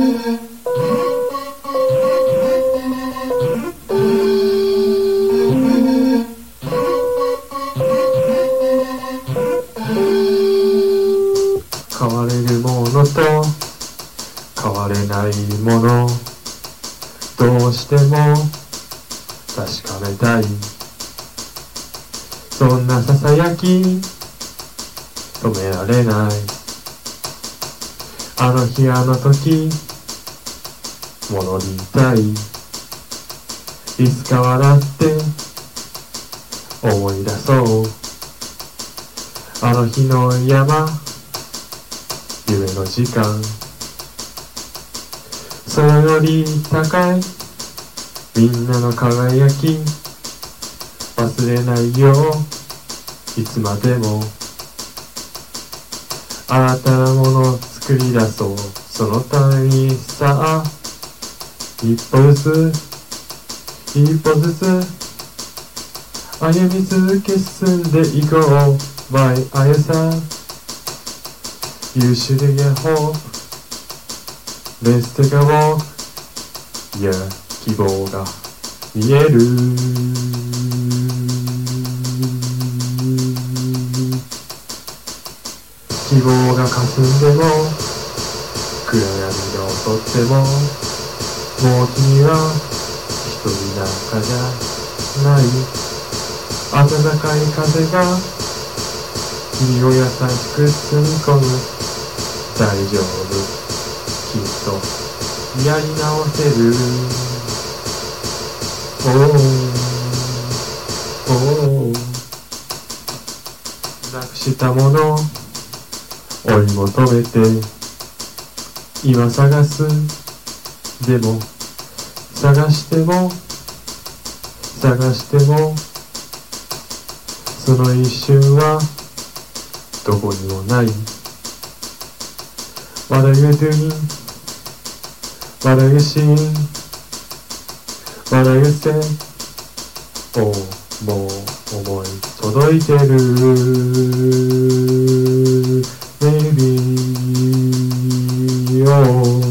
変われるものと変われないもの。どうしても確かめたい。そんなささやき。止められない。あの日あの時。戻りたいいつか笑って思い出そう。あの日の山夢の時間。空より高いみんなの輝き。忘れないよいつまでも。新たなものを作り出そう。そのためにさ。一歩ずつ一歩ずつ歩み続け進んでいこう毎朝 You should get hope. Let's take a walk. Yeah 希望が見える希望が霞んでも暗闇が襲ってももう君は一人なんかじゃない暖かい風が君を優しく包み込む大丈夫きっとやり直せる。おおおなくしたもの追い求めて今探すでも探しても探してもその一瞬はどこにもない What are you doing? What are you seeing? What are you saying? おうもう思い届いてる Maybe oh